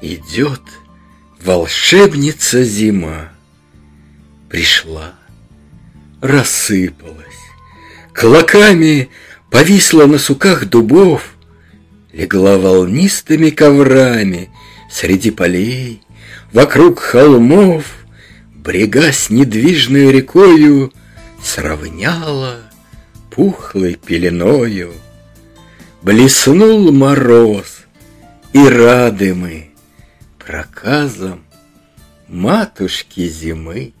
Идет волшебница зима. Пришла, рассыпалась, клоками повисла на суках дубов, Легла волнистыми коврами среди полей, вокруг холмов, Брега с недвижной рекою сравняла пухлой пеленою. Блеснул мороз, и рады мы проказом матушки зимы.